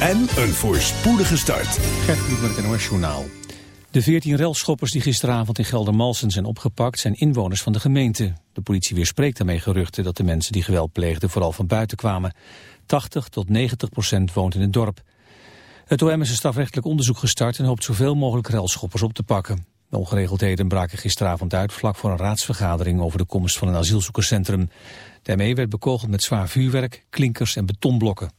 en een voorspoedige start. Gert met het NOS Journaal. De 14 relschoppers die gisteravond in Geldermalsen zijn opgepakt... zijn inwoners van de gemeente. De politie weerspreekt daarmee geruchten dat de mensen die geweld pleegden... vooral van buiten kwamen. 80 tot 90 procent woont in het dorp. Het OM is een strafrechtelijk onderzoek gestart... en hoopt zoveel mogelijk relschoppers op te pakken. De ongeregeldheden braken gisteravond uit vlak voor een raadsvergadering... over de komst van een asielzoekerscentrum. Daarmee werd bekogeld met zwaar vuurwerk, klinkers en betonblokken.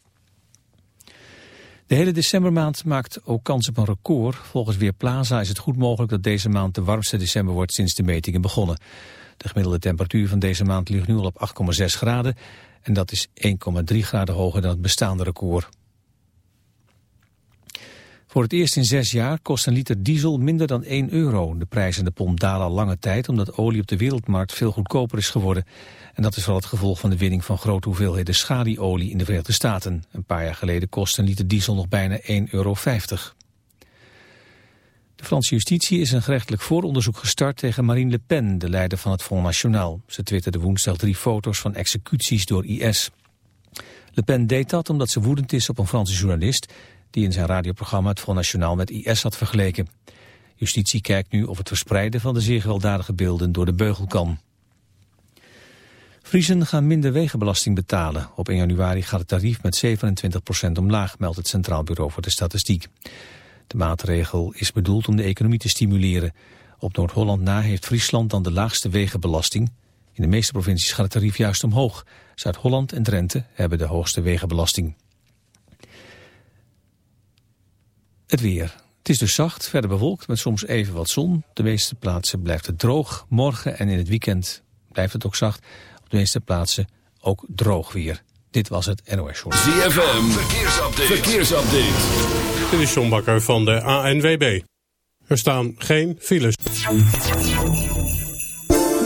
De hele decembermaand maakt ook kans op een record. Volgens Weerplaza is het goed mogelijk dat deze maand de warmste december wordt sinds de metingen begonnen. De gemiddelde temperatuur van deze maand ligt nu al op 8,6 graden en dat is 1,3 graden hoger dan het bestaande record. Voor het eerst in zes jaar kost een liter diesel minder dan 1 euro. De prijs in de pomp dalen al lange tijd omdat olie op de wereldmarkt veel goedkoper is geworden. En dat is vooral het gevolg van de winning van grote hoeveelheden schadiolie in de Verenigde Staten. Een paar jaar geleden kostte een liter diesel nog bijna 1,50 euro. De Franse justitie is een gerechtelijk vooronderzoek gestart tegen Marine Le Pen, de leider van het Front National. Ze twitterde woensdag drie foto's van executies door IS. Le Pen deed dat omdat ze woedend is op een Franse journalist die in zijn radioprogramma het Front National met IS had vergeleken. Justitie kijkt nu of het verspreiden van de zeer gewelddadige beelden door de beugel kan. Friesen gaan minder wegenbelasting betalen. Op 1 januari gaat het tarief met 27% omlaag, meldt het Centraal Bureau voor de Statistiek. De maatregel is bedoeld om de economie te stimuleren. Op Noord-Holland na heeft Friesland dan de laagste wegenbelasting. In de meeste provincies gaat het tarief juist omhoog. Zuid-Holland en Drenthe hebben de hoogste wegenbelasting. Het weer. Het is dus zacht, verder bewolkt met soms even wat zon. De meeste plaatsen blijft het droog. Morgen en in het weekend blijft het ook zacht. Op de meeste plaatsen ook droog weer. Dit was het NOS Show. ZFM, verkeersupdate. verkeersupdate. Dit is John Bakker van de ANWB. Er staan geen files.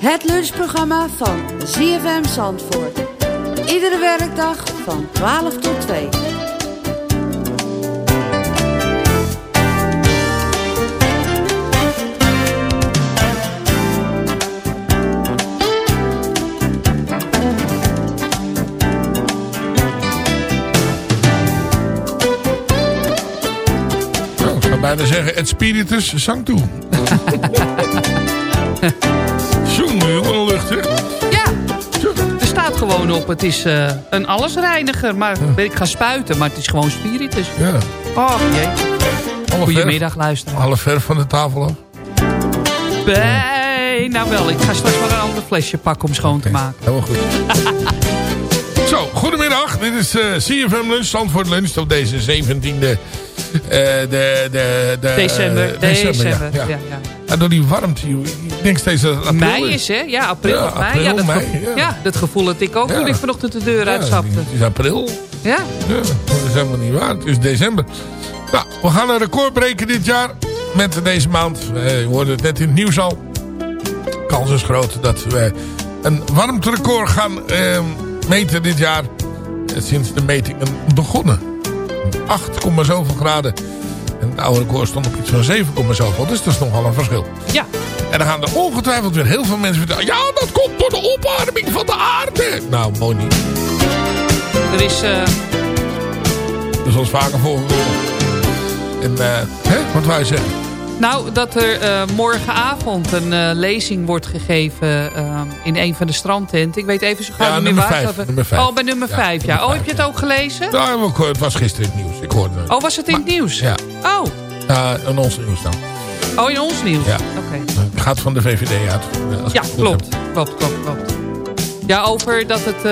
Het lunchprogramma van ZFM Zandvoort. Iedere werkdag van 12 tot 2. Nou, ik zou bijna zeggen, het spiritus zang toe. Ja, er staat gewoon op. Het is eh, een allesreiniger. Maar ik ga spuiten, maar het is gewoon spiritus. Ja. Oh, jee. Alle Goedemiddag, luisteraar. Alle ver van de tafel af. Nou wel. Ik ga straks maar een ander flesje pakken om schoon te maken. Helemaal goed. Zo, goedemiddag. Dit is uh, CFM Lunch, Zandvoort Lunch op deze 17e uh, de, de, de, december. Uh, december, december. Ja, Ja, ja. En door die warmte, ik denk steeds dat april Mei is, hè? Ja, april Ja, of mei. april, ja, dat mei, gevoel, ja. ja, dat gevoel had ik ook toen ik vanochtend de deur uitstapte. Het is april. Ja, Ja, dat is helemaal niet waar. Het is december. Nou, we gaan een record breken dit jaar. Met deze maand. We hoorden het net in het nieuws al. Kans is groot dat we een warmterecord gaan eh, meten dit jaar. Eh, Sinds de metingen begonnen. 8, zoveel graden. En het oude record stond op iets van 7, zoveel. Dus dat is nogal een verschil. ja. En dan gaan er ongetwijfeld weer heel veel mensen vertellen. Ja, dat komt door de opwarming van de aarde. Nou, mooi niet. Er is... eh, Dat is ons vaker voorgekomen. En, eh, hè, wat wij zeggen. Nou, dat er eh, morgenavond een eh, lezing wordt gegeven eh, in een van de strandtenten. Ik weet even zo gauw Ja, niet meer waar. vijf, nummer vijf. Oh, bij nummer Ja, 5, ja. Oh, heb je het ook gelezen? Nou, het was gisteren in het nieuws. Ik hoorde het. Oh, was het in het nieuws? Ja. Oh, in ons nieuws dan. oh in ons nieuws? Ja. Oké. Het gaat van de VVD uit. Ja, klopt. Klopt, klopt, klopt. Ja, over dat het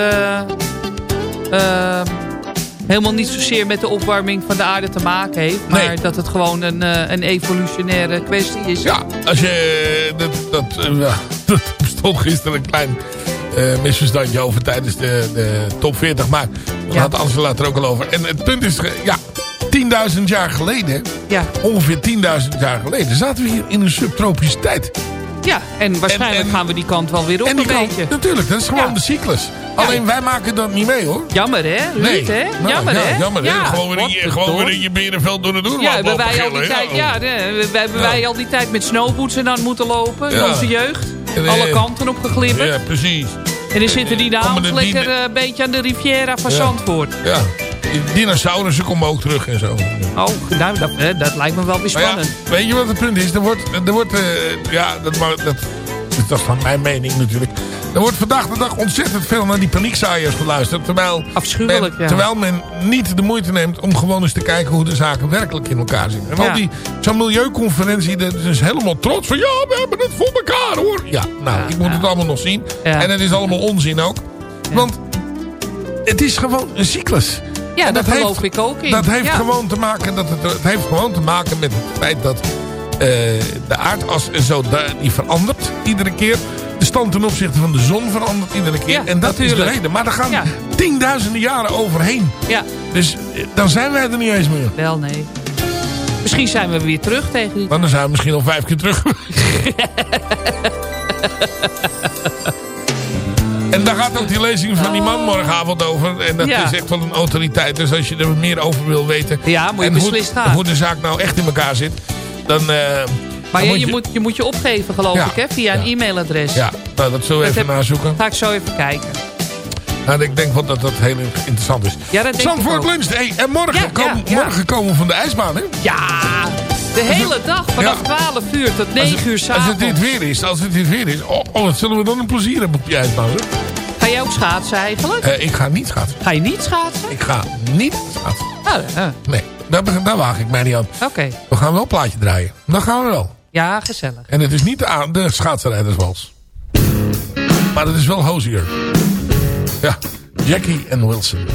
helemaal niet zozeer met de opwarming van de aarde te maken heeft. Maar Nee. dat het gewoon een, eh, een evolutionaire kwestie is. Ja, als je... Dat, dat, eh, ja, dat bestond gisteren een klein eh, misverstandje over tijdens de, de top 40. Maar daar Ja. had Angela het er ook al over. En het punt is... Ja, 10.000 jaar geleden... Ja, Ongeveer 10.000 jaar geleden zaten we hier in een subtropische tijd. ja. en waarschijnlijk En- en- gaan we die kant wel weer op en die een kan- beetje. natuurlijk, dat is gewoon Ja. de cyclus. Alleen wij maken dat niet mee hoor. Jammer hè, Ruud hè? Nou, jammer ja, hè? Jammer, hè? Ja, Gewoon weer, in je, gewoon weer in je berenveld door de deur Ja, hebben wij al die tijd, ja, nee, we- hebben wij al die tijd met snowboots en aan moeten lopen. Onze jeugd. En, eh, Alle kanten op geglibberd. Ja, precies. En dan zitten die dames de lekker eh, een beetje aan de Riviera van Ja. Zandvoort. Ja. Dinosaurussen komen ook terug en zo. Oh, nou, dat, eh, dat lijkt me wel weer ja, spannend. weet je wat het punt is? Er wordt, er wordt eh, ja, dat, mag- dat, dat is van mijn mening natuurlijk. Er wordt vandaag de dag ontzettend veel naar die paniekzaaiers geluisterd. Terwijl Afschuwelijk, men, ja. terwijl men niet de moeite neemt om gewoon eens te kijken hoe de zaken werkelijk in elkaar zitten. En Ja. al die, zo'n milieuconferentie, dat is dus helemaal trots van ja, we hebben het voor elkaar hoor. Ja, nou, ik moet het allemaal nog zien. En het is allemaal onzin ook. Want het is gewoon een cyclus. Ja, En daar dat geloof heeft- ik ook in. Dat heeft gewoon te maken, dat het, het heeft gewoon te maken met het feit dat de aardas en zo, die verandert iedere keer. De stand ten opzichte van de zon verandert iedere keer. Ja, en dat is de reden. Maar er gaan Ja. tienduizenden jaren overheen. Ja, Dus eh, dan zijn wij er niet eens meer. wel nee. Misschien zijn we weer terug tegen die... Maar dan zijn we misschien al vijf keer terug. En daar gaat ook die lezing van die man morgenavond over. En dat Ja. is echt wel een autoriteit. Dus als je er meer over wil weten. Ja, moet je en hoe de zaak nou echt in elkaar zit. Dan, eh, Maar je, je, moet, je moet je opgeven, geloof Ja. ik, hè? Via een e-mailadres. Ja, nou, dat zullen we Dat even heb- nazoeken. Ga ik zo even kijken. Nou, ik denk wel dat dat heel interessant is. Ja, dat Zandvoort ook. Lunch. Hey, en morgen, Ja, morgen komen we van de ijsbaan, hè? Ja, de hele dag. Vanaf Ja. 12 uur tot Als 9 het- uur Als het s'avonds. dit weer is, als het dit weer is. Oh, oh, wat zullen we dan een plezier hebben op die ijsbaan, hè? Ga jij ook schaatsen eigenlijk? Eh, ik ga niet schaatsen. Ga je niet schaatsen? Ik ga niet schaatsen. Oh, ja. Nee, daar, waag ik mij niet aan. Oké. We gaan wel een plaatje draaien. Dat gaan we wel. Ja, gezellig. En het is niet de, de schaatsrijderswals. Maar het is wel Hozier. Ja, Jackie en Wilson.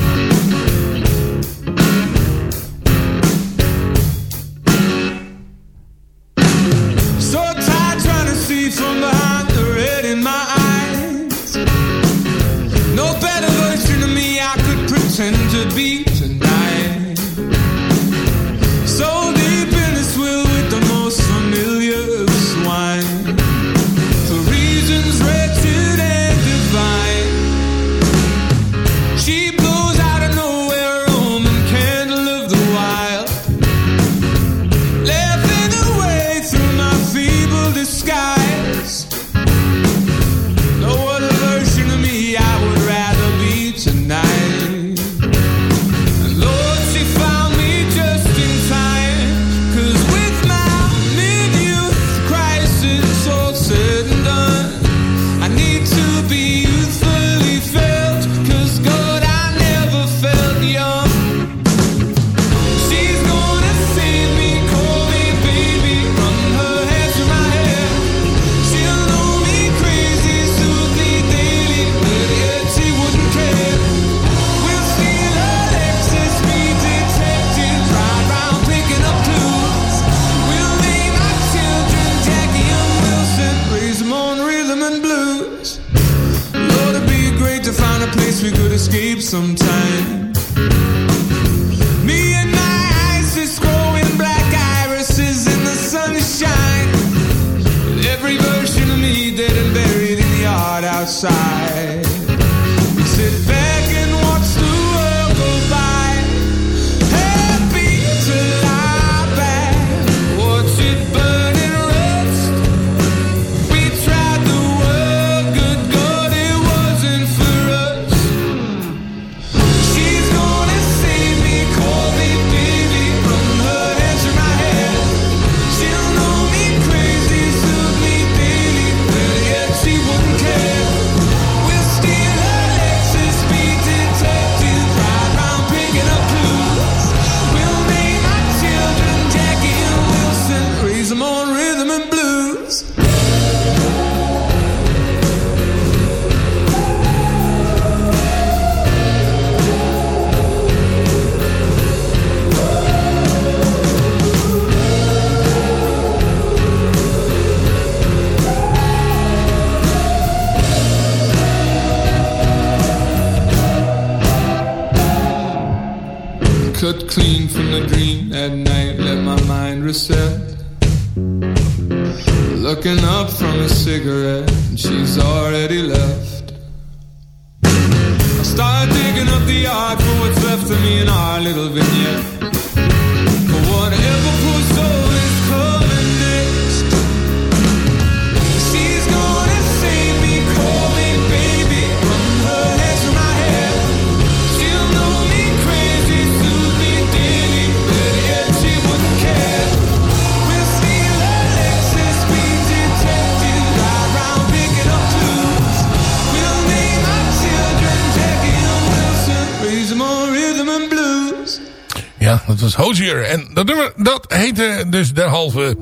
En dat nummer, dat heette dus derhalve...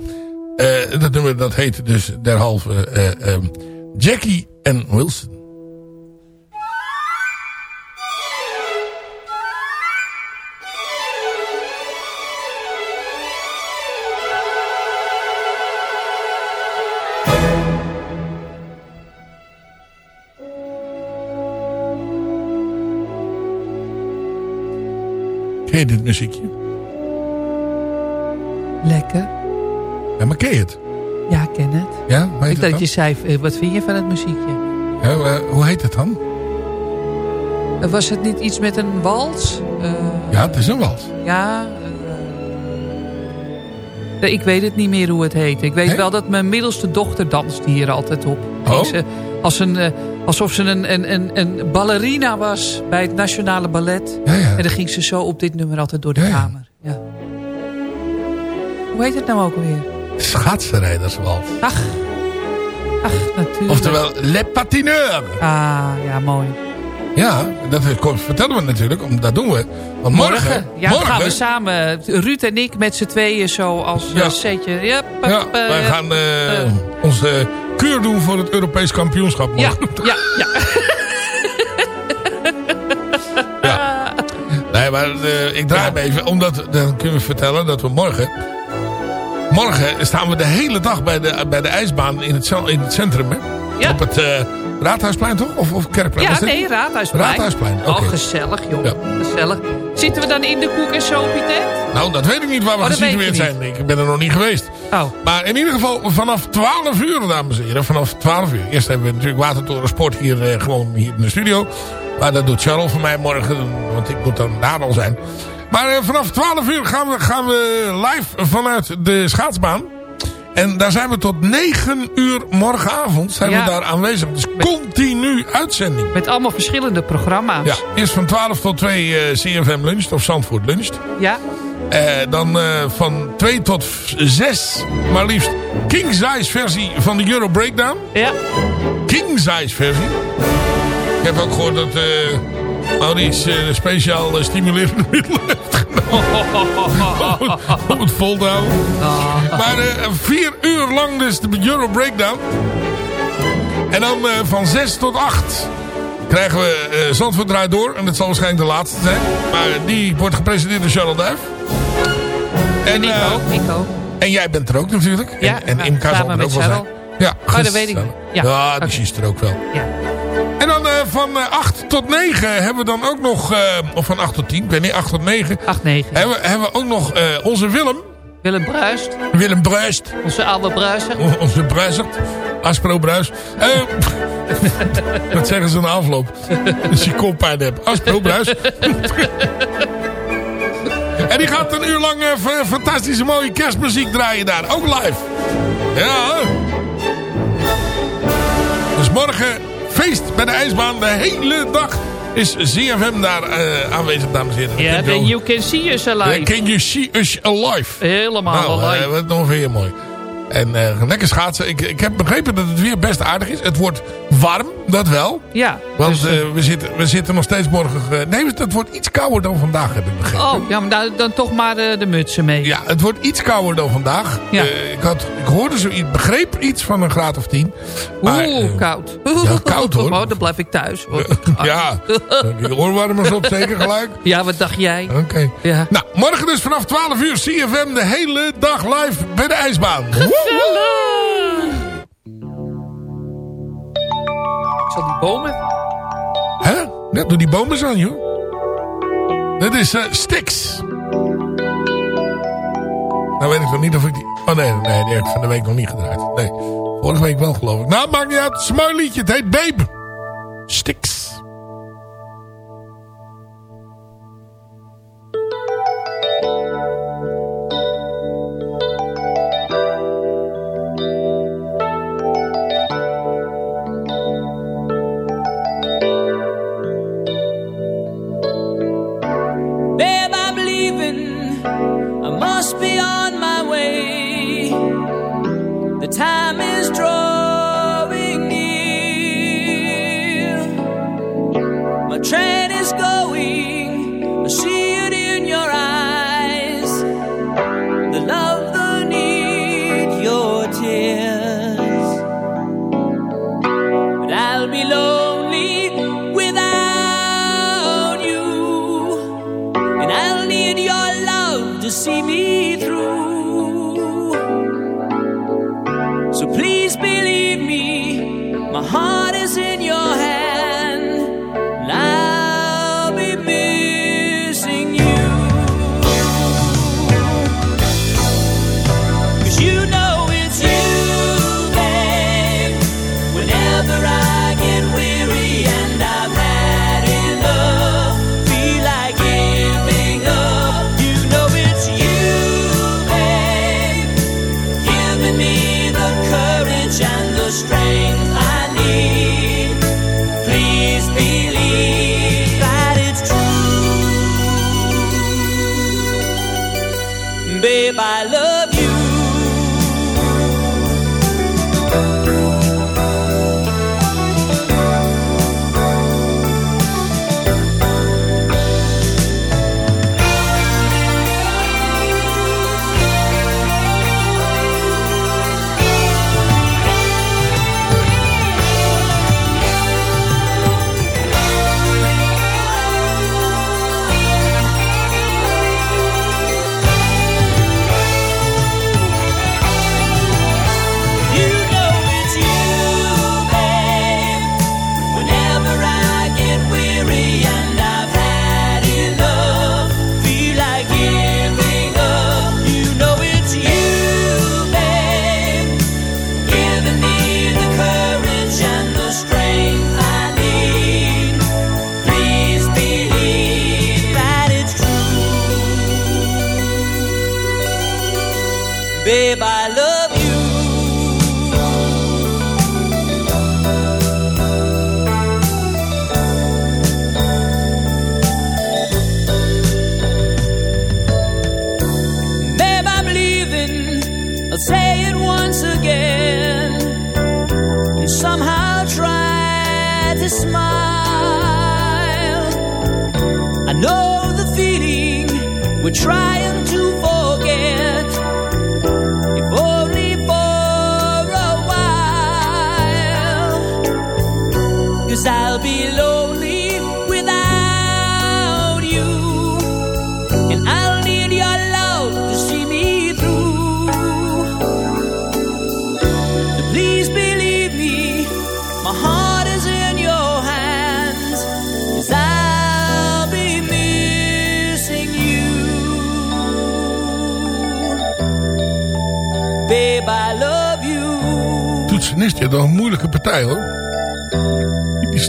eh dat nummer, dat heette dus derhalve eh, ehm, Jackie en Wilson. Je dit muziekje? Lekker. Ja, maar ken je het? Ja, ik ken het. Ja, hoe heet Ik het dat je zei, eh, wat vind je van het muziekje? Ja, eh, hoe heet het dan? Eh, Was het niet iets met een wals? Ja, het is een wals. ja. ik weet het niet meer hoe het heet. Ik weet Nee? wel dat mijn middelste dochter danst hier altijd op. Oh. Ze, als een, alsof ze een, een, een, een ballerina was bij het Nationale Ballet. Ja, ja. En dan ging ze zo op dit nummer altijd door de ja. kamer. Ja. Hoe heet het nou ook alweer? Schaatsenrijderswals. Ach, ach natuurlijk. Oftewel, Le Patineur. Ah, ja, mooi. Ja, dat vertellen we natuurlijk, dat doen we. Want morgen, Ja, dan gaan we samen, Ruud en ik met z'n tweeën zo als Ja. ja. setje. Yep, ja, eh, wij gaan eh, eh. onze kuur doen voor het Europees kampioenschap Ja, morgen. ja, ja. Ja. Nee, maar eh, ik draai hem even, omdat dan kunnen we vertellen dat we morgen... Morgen staan we de hele dag bij de, bij de ijsbaan in het, in het centrum. Hè? Ja. Op het eh, Raadhuisplein toch? Of, of Kerkplein? Ja, nee, Raadhuisplein. Raadhuisplein, oké. Oh, gezellig, joh. Ja. Gezellig. Zitten we dan in de koek- en soapie tent? Nou, dat weet ik niet waar we Oh, gesitueerd zijn. Ik ben er nog niet geweest. Oh. Maar in ieder geval vanaf 12 uur, dames en heren. Vanaf 12 uur. Eerst hebben we natuurlijk Watertoren Sport hier eh, gewoon hier in de studio. Maar dat doet Charles voor mij morgen. Want ik moet dan daar al zijn. Maar eh, vanaf 12 uur gaan we, gaan we live vanuit de schaatsbaan. En daar zijn we tot 9 uur morgenavond zijn Ja. we daar aanwezig. Dus continu uitzending. Met allemaal verschillende programma's. Ja, eerst van 12 tot 2 eh, CFM luncht of Zandvoort luncht. Ja? Eh, dan van 2 tot 6, maar liefst king size versie van de Euro Breakdown. Ja. King size versie. Ik heb ook gehoord dat eh Maurice eh, speciaal eh, stimulerende middelen genomen. om het vol te houden. Maar eh, vier uur lang dus de Euro Breakdown. En dan van 6 tot 8 krijgen we eh Zandvoort draait door. En dat zal waarschijnlijk de laatste zijn. Maar die wordt gepresenteerd door Charles Duif. En, ook. en jij bent er ook natuurlijk. Ja, en, en nou, Imka zal er ook wel zijn. Ja, Oh, dat weet ik. Ja, Ja, die is er ook wel. Ja. En dan uh, van uh, 8 tot 9 hebben we dan ook nog... Uh, of van 8 tot 10, ik weet niet, 8 tot 9. 8, 9. Hebben, we, hebben we ook nog onze Willem. Willem Bruist. Willem Bruist. Onze oude Bruiser. O, onze Bruiser. Aspro Bruis. dat zeggen ze in de afloop. Als je koppijn hebt. Aspro Bruis. En die gaat een uur lang fantastische mooie kerstmuziek draaien daar. Ook live. Ja. Dus morgen feest bij de ijsbaan. De hele dag is ZFM daar uh, aanwezig, dames en heren. Ja, yeah, then you can see us alive. Can you see us alive? Helemaal nou, alive. Uh, wat nog weer mooi. En uh, lekker schaatsen. Ik, ik heb begrepen dat het weer best aardig is. Het wordt warm, dat wel. Ja. Want dus, uh, we, zitten, we zitten nog steeds morgen... Uh, nee, het wordt iets kouder dan vandaag, heb ik begrepen. Oh, ja, maar dan, dan toch maar de, de mutsen mee. Ja, het wordt iets kouder dan vandaag. Ja. ik, had, ik hoorde zoiets, begreep iets van een graad of tien. Maar, Oeh, koud. Ja, koud hoor. Oh, dan blijf ik thuis. Hoor. ja, de oorwarmers op zeker gelijk. Ja, wat dacht jij? Oké. Okay. Ja. Nou, morgen dus vanaf 12 uur CFM de hele dag live bij de ijsbaan. Gezellig! Ik zal die bomen... Hè? Ja, doe die bomen aan, joh. Dit is uh, Stix. Nou weet ik nog niet of ik die... Oh nee, nee, die heb ik van de week nog niet gedraaid. Nee, vorige week wel geloof ik. Nou, maakt niet uit. Het is een mooi liedje. Het heet Babe. Stix.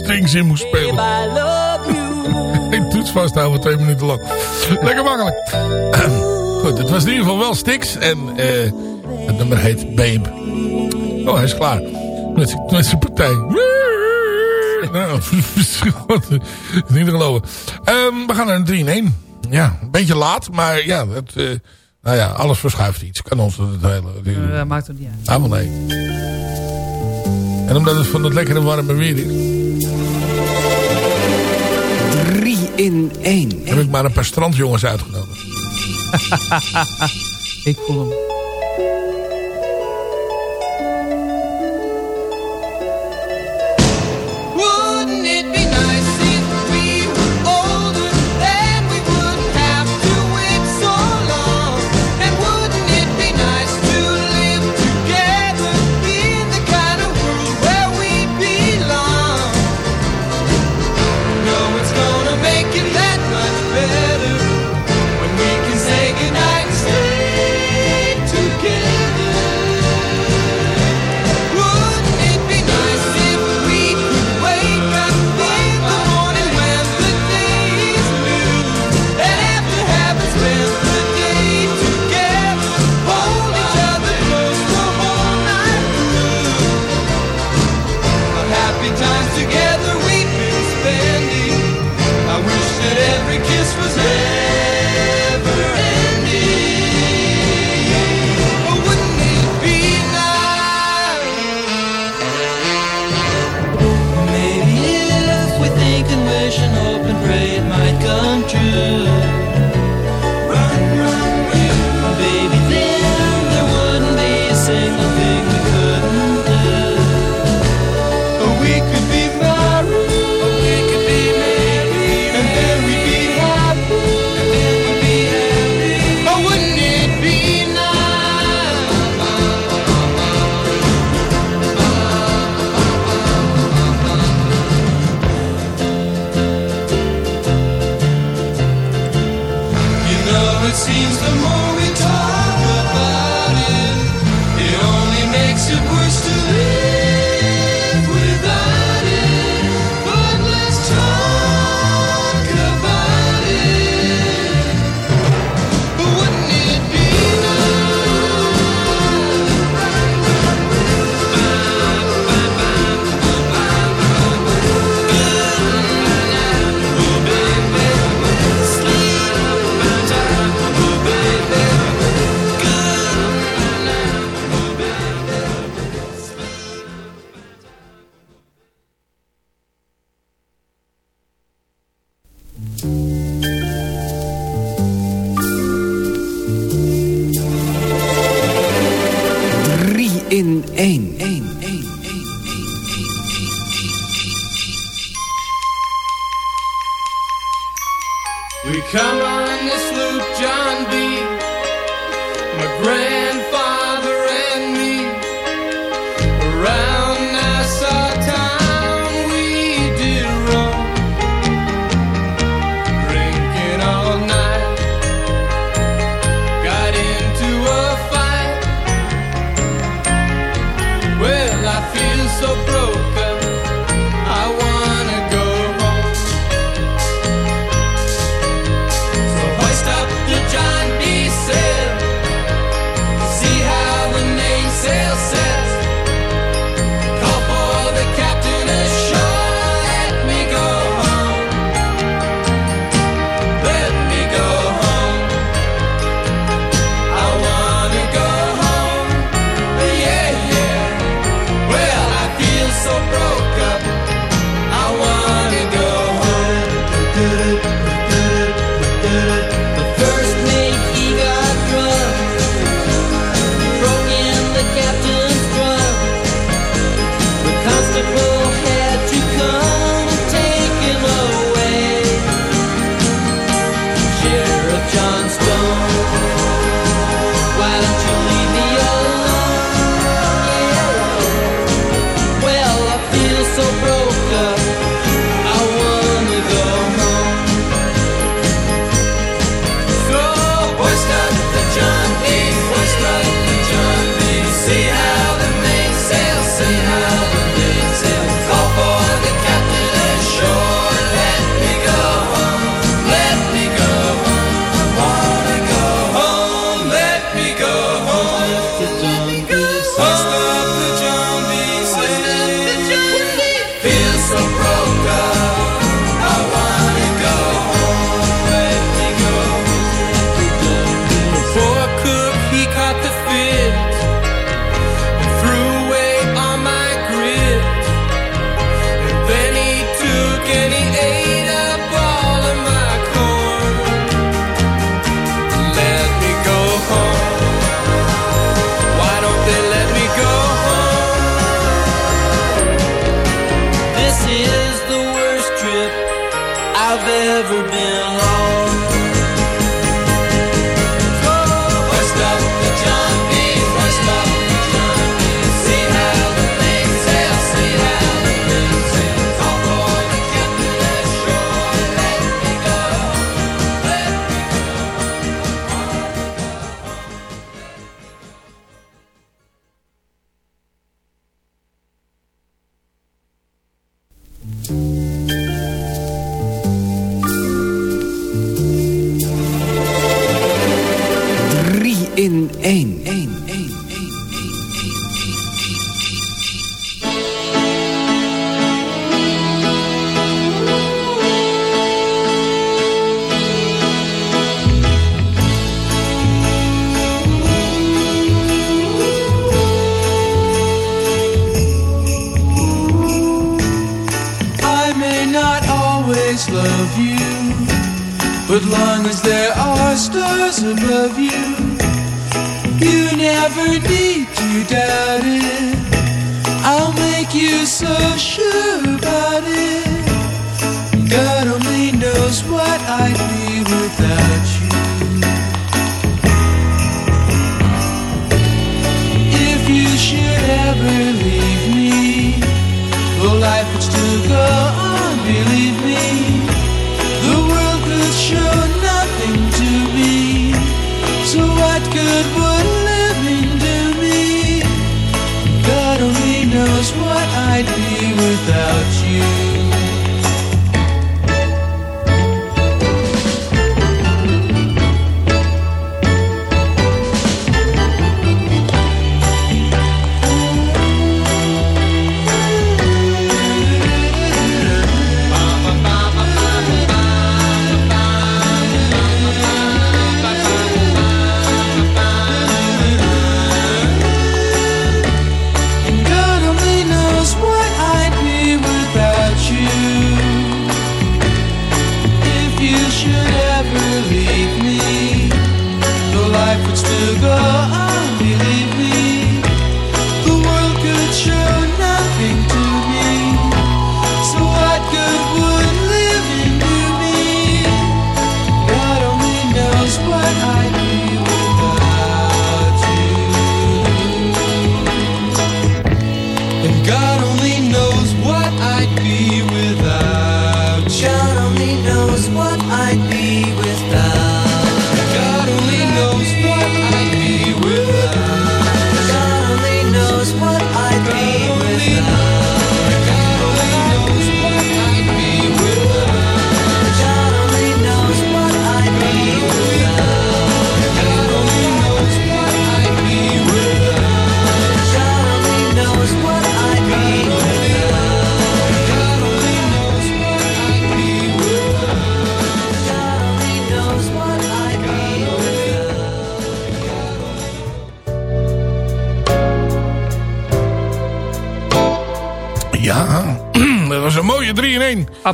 strings in moest spelen. Ik toets vasthouden, twee minuten lang. Lekker makkelijk. Goed, het was in ieder geval wel Stix. En eh, het nummer heet Babe. Oh, hij is klaar. Met, zijn partij. Nou, niet te geloven. Ehm, we gaan naar een 3-1. Ja, een beetje laat, maar ja, het, eh, nou ja, alles verschuift iets. Kan ons het hele... Eh, maakt het niet uit. Ah, nee. En omdat het van het lekkere warme weer is... Drie in één. Heb ik maar een paar strandjongens uitgenodigd. ik voel hem.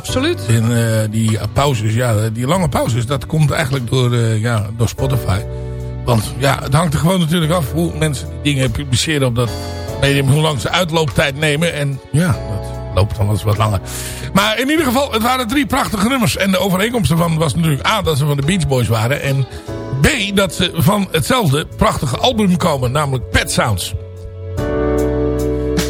Absoluut. En eh, die pauzes, ja, die lange pauzes, dat komt eigenlijk door, eh, ja, door Spotify. Want ja, het hangt er gewoon natuurlijk af hoe mensen die dingen publiceren op dat medium, hoe lang ze uitlooptijd nemen. En ja, dat loopt dan wel eens wat langer. Maar in ieder geval, het waren drie prachtige nummers. En de overeenkomst ervan was natuurlijk A, dat ze van de Beach Boys waren. En B, dat ze van hetzelfde prachtige album komen, namelijk Pet Sounds.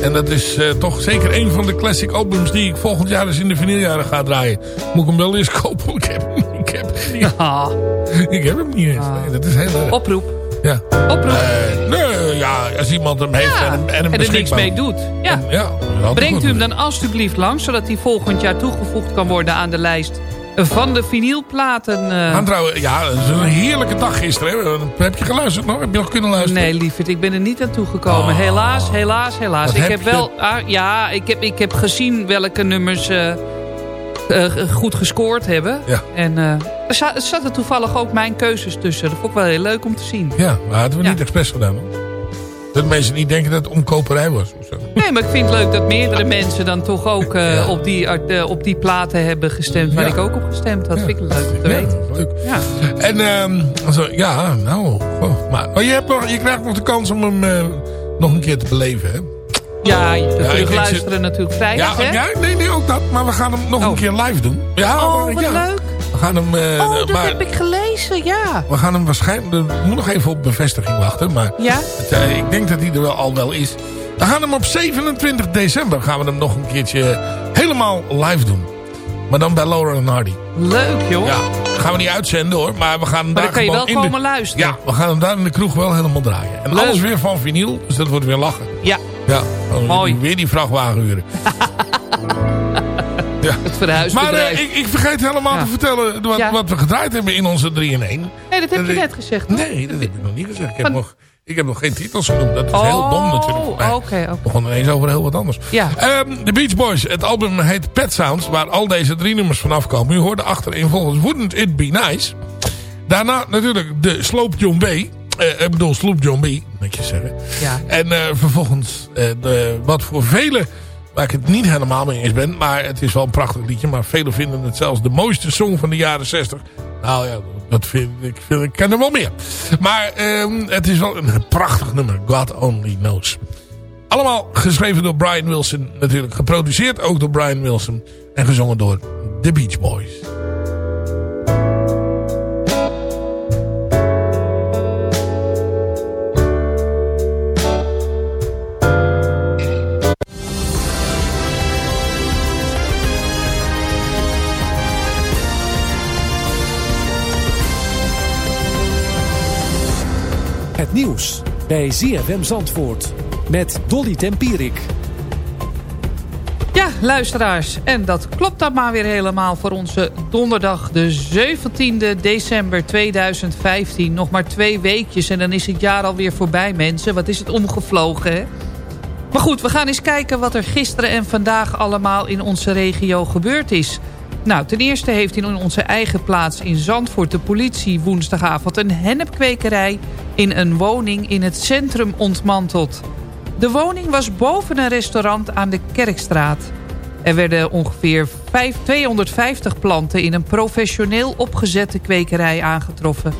En dat is eh, toch zeker een van de classic albums die ik volgend jaar eens in de vinyljaren ga draaien. Moet ik hem wel eens kopen? Ik heb, hem- ik heb hem niet. Ik heb hem niet eens. Nee, dat is heel erg. Oproep. Ja. Oproep. Eh, nee, ja, als iemand hem heeft Ja, en, hem- en hem en er niks mee doet. Ja. En- ja, Brengt u hem dan alstublieft langs, zodat hij volgend jaar toegevoegd kan worden aan de lijst van de vinylplaten. eh. Trouwen, ja, het is een heerlijke dag gisteren. hè. Heb je geluisterd nog? Heb je nog kunnen luisteren? Nee, lieverd, ik ben er niet aan toegekomen. Oh. Helaas, helaas, helaas. Wat Ik heb wel, ah, ja, ik heb, ik heb gezien welke nummers eh, eh, goed gescoord hebben. Ja. En er, za- er zaten toevallig ook mijn keuzes tussen. Dat vond ik wel heel leuk om te zien. Ja, maar hadden we Ja. niet expres gedaan. Hoor. Dat mensen niet denken dat het omkoperij was. Of zo. Nee, maar ik vind het leuk dat meerdere mensen dan toch ook eh, Ja. op, die, eh, op die platen hebben gestemd. Waar Ja. ik ook op gestemd had. Ja. Vind ik leuk om te weten. leuk. Ja. En also, ja, nou, goh, maar, maar je, hebt nog, je krijgt nog de kans om hem eh, nog een keer te beleven, hè? Ja, je Ja, zit- natuurlijk vrijdag, Ja, hè? ja, nee, nee, ook dat. Maar we gaan hem nog Oh. een keer live doen. Ja, Oh, wat ja. leuk. Gaan hem, eh, Oh, dat maar heb ik gelezen, ja. we gaan hem waarschijnlijk, ik moet nog even op bevestiging wachten, maar Ja? het, eh, ik denk dat hij er wel al wel is. We gaan hem op 27 december gaan we hem nog een keertje helemaal live doen. Maar dan bij Laura en Hardy. Leuk, joh. Ja, gaan we niet uitzenden hoor, maar we gaan hem Maar daar dan kan je wel de- komen luisteren. Ja, we gaan hem daar in de kroeg wel helemaal draaien. En Leuk. alles weer van vinyl, dus dat wordt weer lachen. Ja. Ja, Mooi. weer die vrachtwagen huren. Ja. Het verhuisbedrijf. Maar eh, ik, ik vergeet helemaal Ja. te vertellen wat, Ja. wat we gedraaid hebben in onze 3 in 1. Nee, dat heb je Eh, net gezegd. toch? Nee, dat heb ik nog niet gezegd. Ik heb, Van- nog, ik heb nog geen titels genoemd. Dat is heel dom natuurlijk voor mij. Oh, oké, oké. We begonnen ineens over heel wat anders. Ja. Ehm, de Beach Boys. Het album heet Pet Sounds. Waar al deze drie nummers vanaf komen. U hoorde achterin volgens Wouldn't It Be Nice. Daarna natuurlijk de Sloop John B. Eh, ik bedoel Sloop John B. Netjes zeggen. Ja. En vervolgens de, wat voor velen... Waar ik het niet helemaal mee eens ben. Maar het is wel een prachtig liedje. Maar velen vinden het zelfs de mooiste song van de jaren 60. Nou ja, dat vind ik. Vind, ik ken er wel meer. Maar ehm, het is wel een prachtig nummer. God Only Knows. Allemaal geschreven door Brian Wilson. Natuurlijk geproduceerd ook door Brian Wilson. En gezongen door The Beach Boys. Nieuws bij ZFM Zandvoort met Dolly Tempierik. Ja, luisteraars. En dat klopt dan maar weer helemaal voor onze donderdag de 17e december 2015. Nog maar twee weekjes en dan is het jaar alweer voorbij mensen. Wat is het omgevlogen hè? Maar goed, we gaan eens kijken wat er gisteren en vandaag allemaal in onze regio gebeurd is. Nou, ten eerste heeft in onze eigen plaats in Zandvoort de politie woensdagavond een hennepkwekerij in een woning in het centrum ontmanteld. De woning was boven een restaurant aan de Kerkstraat. Er werden ongeveer vijf- 250 planten in een professioneel opgezette kwekerij aangetroffen.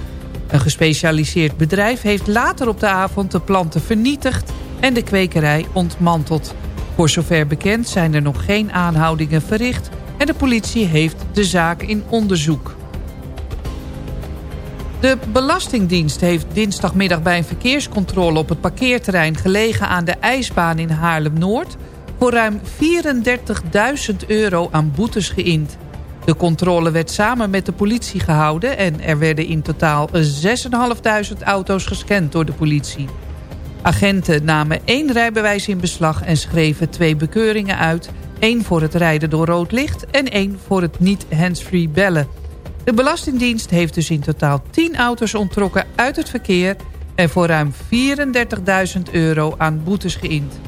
Een gespecialiseerd bedrijf heeft later op de avond de planten vernietigd en de kwekerij ontmanteld. Voor zover bekend zijn er nog geen aanhoudingen verricht en de politie heeft de zaak in onderzoek. De Belastingdienst heeft dinsdagmiddag bij een verkeerscontrole op het parkeerterrein gelegen aan de ijsbaan in Haarlem-Noord voor ruim 34.000 euro aan boetes geïnd. De controle werd samen met de politie gehouden en er werden in totaal 6.500 auto's gescand door de politie. Agenten namen één rijbewijs in beslag en schreven twee bekeuringen uit. Één voor het rijden door rood licht en één voor het niet handsfree bellen. De Belastingdienst heeft dus in totaal 10 auto's onttrokken uit het verkeer... en voor ruim 34.000 euro aan boetes geïnd.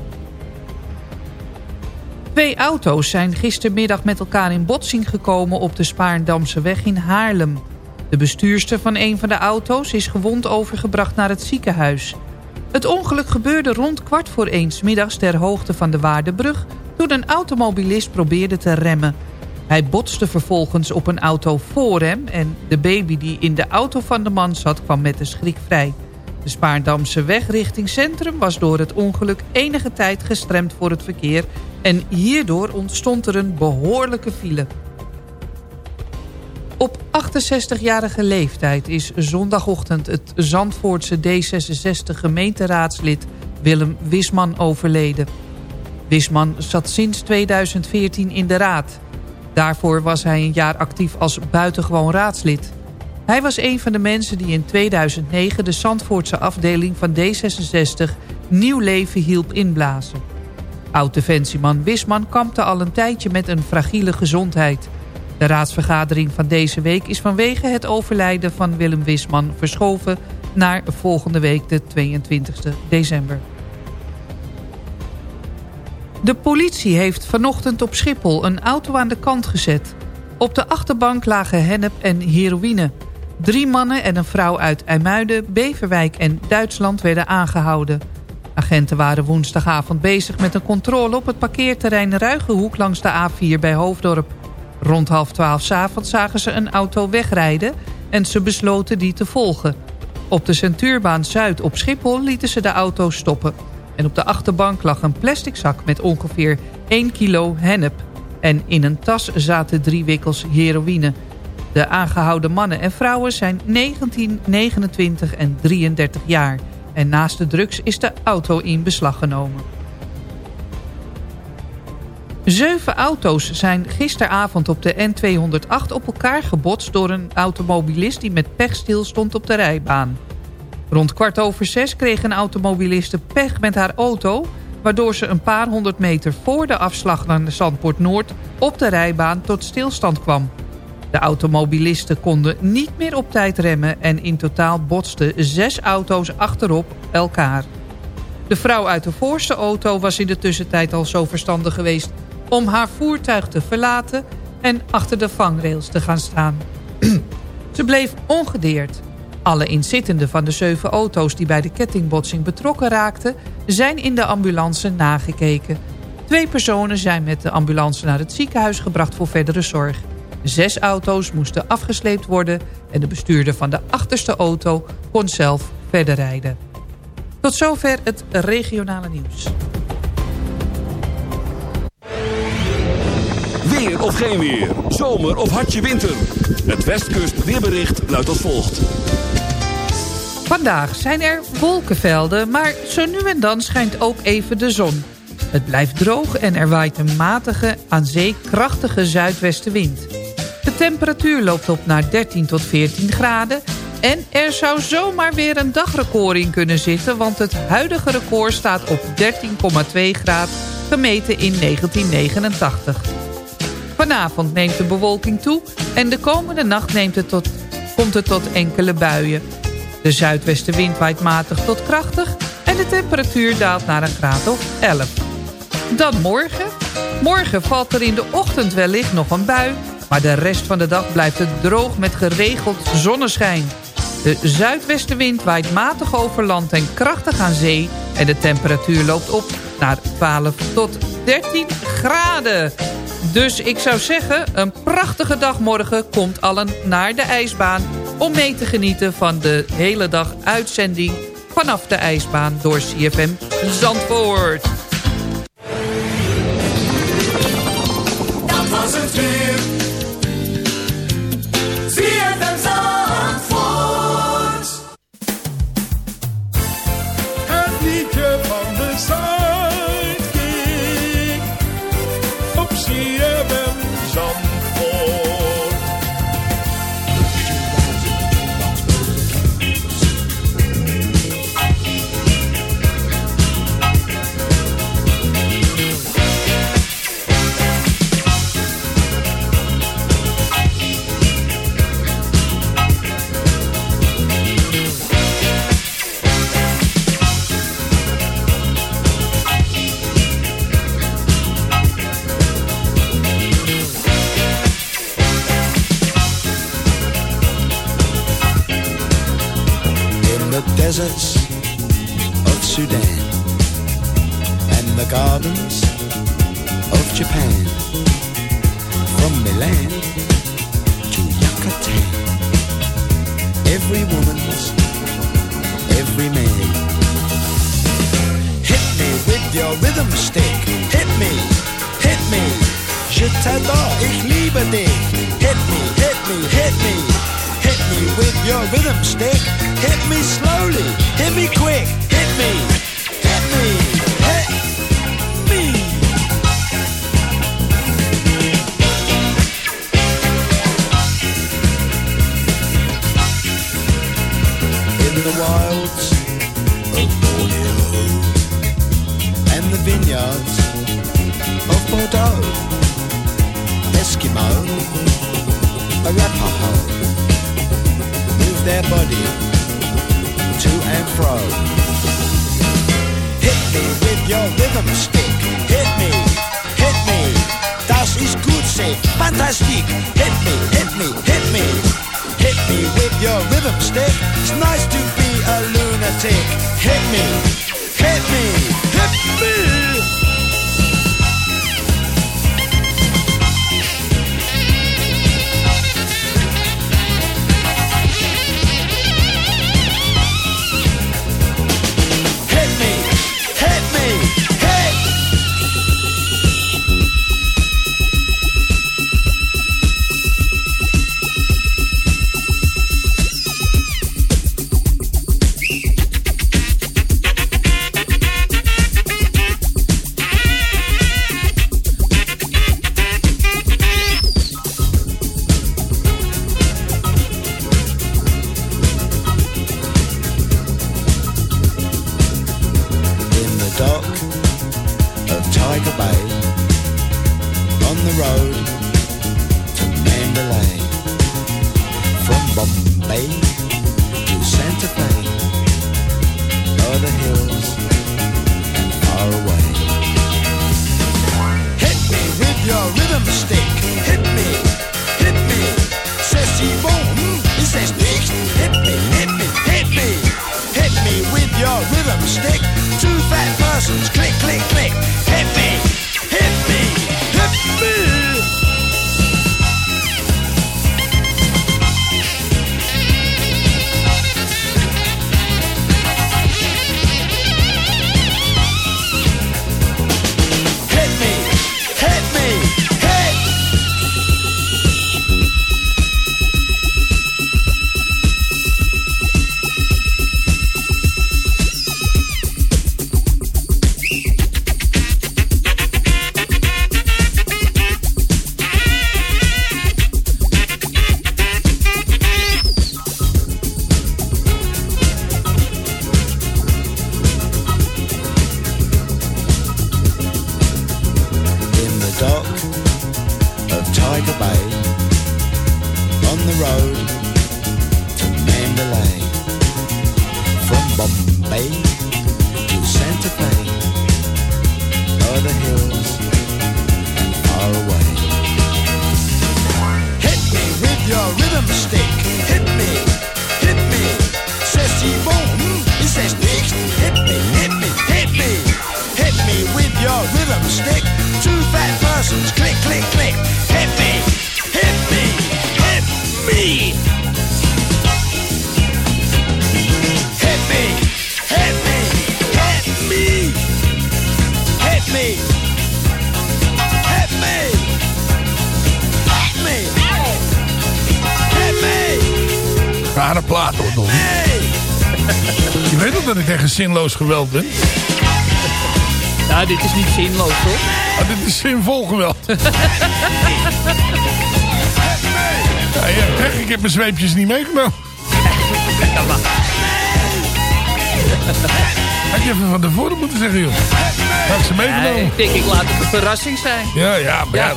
Twee auto's zijn gistermiddag met elkaar in botsing gekomen... op de Spaarndamse weg in Haarlem. De bestuurster van een van de auto's is gewond overgebracht naar het ziekenhuis. Het ongeluk gebeurde rond kwart voor één 's middags ter hoogte van de Waardenbrug... toen een automobilist probeerde te remmen. Hij botste vervolgens op een auto voor hem... en de baby die in de auto van de man zat kwam met de schrik vrij. De Spaardamse weg richting centrum was door het ongeluk enige tijd gestremd voor het verkeer... en hierdoor ontstond er een behoorlijke file. Op 68-jarige leeftijd is zondagochtend het Zandvoortse D66 gemeenteraadslid Willem Wisman overleden. Wisman zat sinds 2014 in de raad. Daarvoor was hij een jaar actief als buitengewoon raadslid. Hij was een van de mensen die in 2009 de Zandvoortse afdeling van D66 nieuw leven hielp inblazen. Oud-defensieman Wisman kampte al een tijdje met een fragiele gezondheid. De raadsvergadering van deze week is vanwege het overlijden van Willem Wisman verschoven naar volgende week de 22 december. De politie heeft vanochtend op Schiphol een auto aan de kant gezet. Op de achterbank lagen hennep en heroïne. Drie mannen en een vrouw uit IJmuiden, Beverwijk en Duitsland werden aangehouden. Agenten waren woensdagavond bezig met een controle op het parkeerterrein Ruigenhoek langs de A4 bij Hoofddorp. Rond half twaalf avonds zagen ze een auto wegrijden en ze besloten die te volgen. Op de Centuurbaan Zuid op Schiphol lieten ze de auto stoppen. En op de achterbank lag een plastic zak met ongeveer 1 kilo hennep. En in een tas zaten drie wikkels heroïne. De aangehouden mannen en vrouwen zijn 19, 29 en 33 jaar. En naast de drugs is de auto in beslag genomen. Zeven auto's zijn gisteravond op de N208 op elkaar gebotst... door een automobilist die met pech stil stond op de rijbaan. Rond kwart over zes kreeg een automobiliste pech met haar auto... waardoor ze een paar honderd meter voor de afslag naar de Zandpoort Noord op de rijbaan tot stilstand kwam. De automobilisten konden niet meer op tijd remmen en in totaal botsten zes auto's achterop elkaar. De vrouw uit de voorste auto was in de tussentijd al zo verstandig geweest om haar voertuig te verlaten en achter de vangrails te gaan staan. Ze bleef ongedeerd. Alle inzittenden van de zeven auto's die bij de kettingbotsing betrokken raakten... zijn in de ambulance nagekeken. Twee personen zijn met de ambulance naar het ziekenhuis gebracht voor verdere zorg. Zes auto's moesten afgesleept worden... en de bestuurder van de achterste auto kon zelf verder rijden. Tot zover het regionale nieuws. Weer of geen weer. Zomer of hartje winter. Het Westkust weerbericht luidt als volgt. Vandaag zijn er wolkenvelden, maar zo nu en dan schijnt ook even de zon. Het blijft droog en er waait een matige, aan zee krachtige zuidwestenwind. De temperatuur loopt op naar 13 tot 14 graden... en er zou zomaar weer een dagrecord in kunnen zitten... want het huidige record staat op 13,2 graden gemeten in 1989. Vanavond neemt de bewolking toe en de komende nacht neemt het tot, komt het tot enkele buien. De zuidwestenwind waait matig tot krachtig en de temperatuur daalt naar een graad of 11. Dan morgen. Morgen valt er in de ochtend wellicht nog een bui... maar de rest van de dag blijft het droog met geregeld zonneschijn. De zuidwestenwind waait matig over land en krachtig aan zee... en de temperatuur loopt op naar 12 tot 13 graden. Dus ik zou zeggen, een prachtige dag morgen komt allen naar de ijsbaan... om mee te genieten van de hele dag uitzending vanaf de ijsbaan door CFM Zandvoort. The road to Mandalay. From Bombay to Santa Fe o'er the hills and far away. Hit me with your rhythm stick. Hit me hit me. Says won't he says nicht hit me hit me hit me. Hit me with your rhythm stick. Two fat persons click click click plaat hoor, Dolly. Je weet ook dat ik tegen zinloos geweld ben. Ja, dit is niet zinloos, hoor. Maar dit is zinvol geweld. ja, ja, kijk, ik heb mijn zweepjes niet meegenomen. Had je even van tevoren moeten zeggen, joh. Had ik ze Nee, meegenomen? ik denk, ik laat het een verrassing zijn. Ja, ja, maar ja. Ja.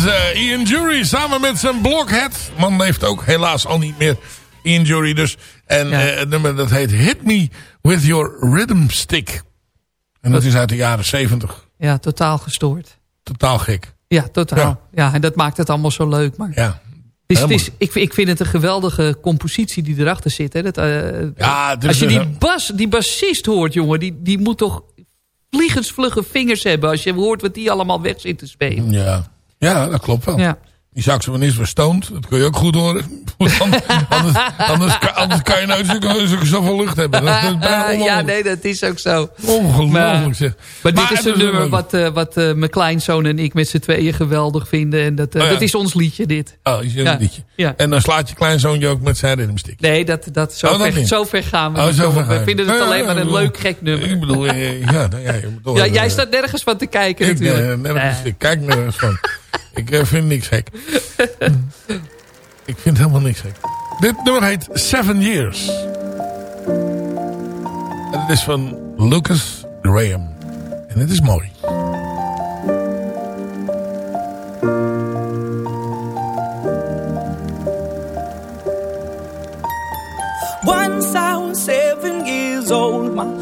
Eh, Ian Jury samen met zijn Blockhead. Man heeft ook helaas al niet meer Ian Jury dus. En Ja. eh, het nummer dat heet Hit Me With Your Rhythm Stick. En dat is uit de jaren 70. Ja, totaal gestoord. Totaal gek. Ja, totaal. Ja. Ja, en dat maakt het allemaal zo leuk. Maar Ja. het is, het is, Helemaal. ik, ik vind het een geweldige compositie die erachter zit. Hè. Dat, eh, Ja, als je die, bas, die bassist hoort, jongen, die, die moet toch vliegensvlugge vingers hebben... als je hoort wat die allemaal weg zit te spelen. Ja. Ja, dat klopt wel. Ja. Die saxofonist was stoned. Dat kun je ook goed horen. Anders, anders, kan- anders kan je nooit zulke, zulke zoveel lucht hebben. Dat is ja, nee, dat is ook zo. Ongelooflijk Maar- zeg. Maar dit Maar is het een is nummer wat, eh, wat eh, mijn kleinzoon en ik met z'n tweeën geweldig vinden. En dat, eh, Oh ja. dat is ons liedje, dit. Oh, is je Ja. liedje. Ja. En dan slaat je kleinzoontje ook met zijn rhythmstick. Nee, dat, dat, zo, Oh, dat ver, zo ver gaan we Oh, zo ver We je. vinden het alleen maar een leuk gek nummer. Ik bedoel, ja, nou, ja, je jij staat nergens van te kijken Ik, natuurlijk. nergens- Nee. ik kijk nergens van. Ik eh, vind niks gek. ik vind helemaal niks gek. Dit nummer heet Seven Years. En het is van Lucas Graham. En het is mooi. Once I was seven years old, my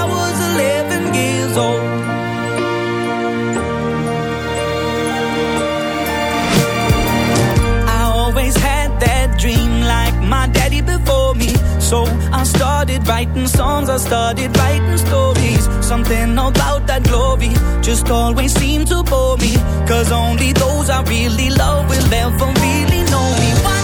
my daddy before me. So I started writing songs, I started writing stories. Something about that glory just always seemed to bore me. Cause only those I really love will ever really know me.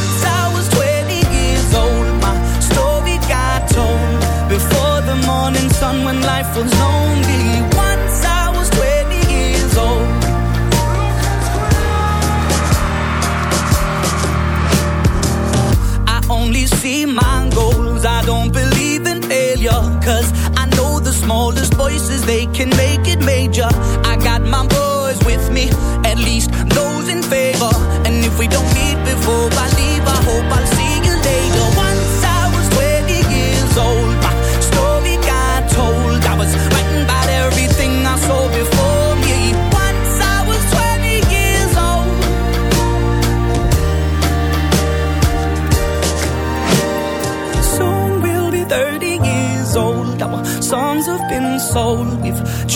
They can make it major.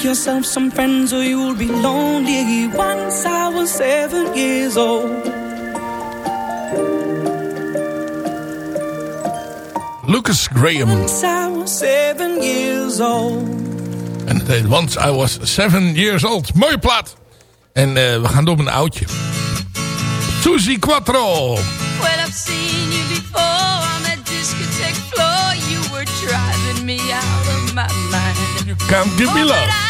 make yourself some friends or you'll be lonely. Once I was seven years old. Lucas Graham. Once I was seven years old. En het heet Once I Was Seven Years Old. Mooie plaat. En uh, we gaan door met een oudje. Suzy Quattro. Well, I've seen you before on that discotheque floor. You were driving me out of my mind. You can't give me Oh, love.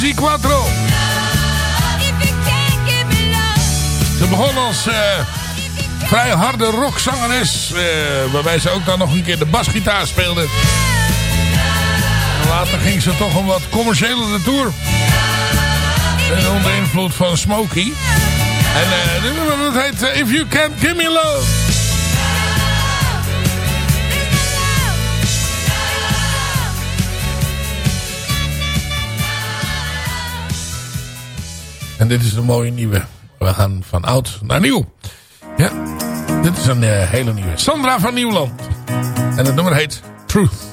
Susie Quattro. Ze begon als eh, vrij harde rockzangeres. eh, waarbij ze ook dan nog een keer de basgitaar speelde. En later ging ze toch een wat commerciële tour. En onder invloed van Smokey. En nummer dat heet If You Can't Give Me Love. En dit is een mooie nieuwe. We gaan van oud naar nieuw. Ja, dit is een eh, hele nieuwe. Sandra van Nieuwland. En het nummer heet Truth.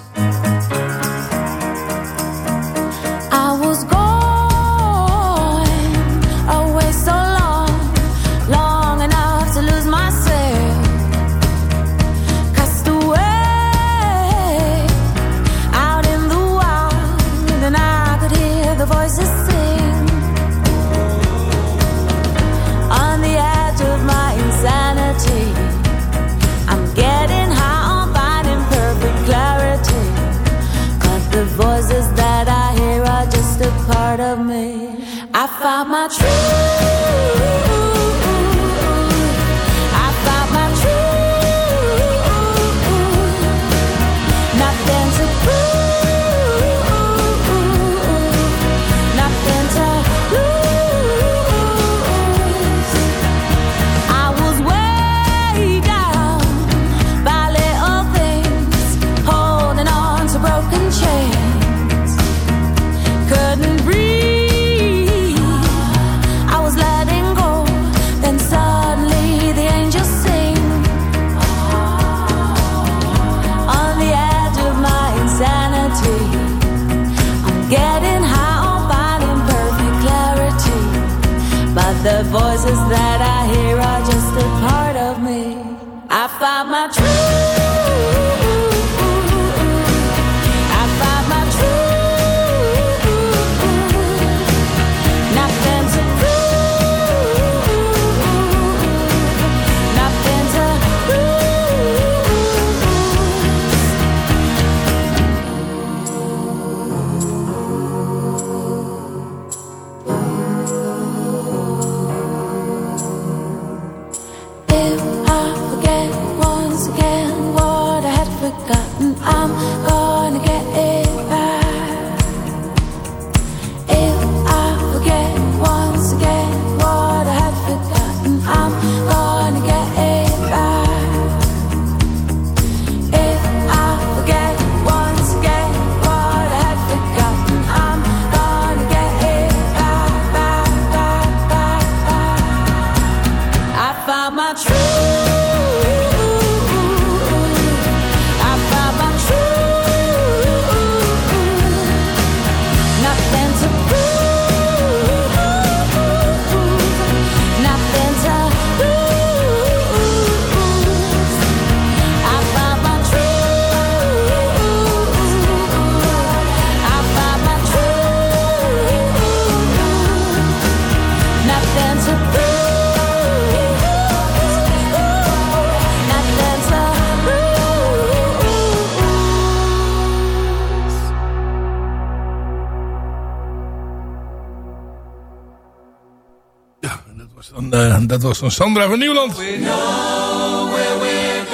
Eh, dat was dan Sandra van Nieuwland.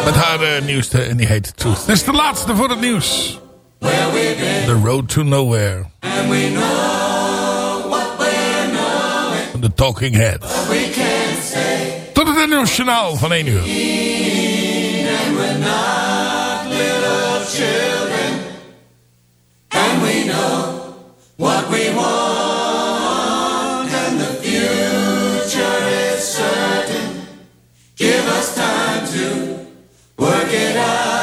Met haar eh, nieuwste en die heet Truth. Dit is de laatste voor het nieuws. The Road to Nowhere. Van The Talking Head. Tot het internationaal van 1 uur. And. And we know what we want. Give us time to work it out.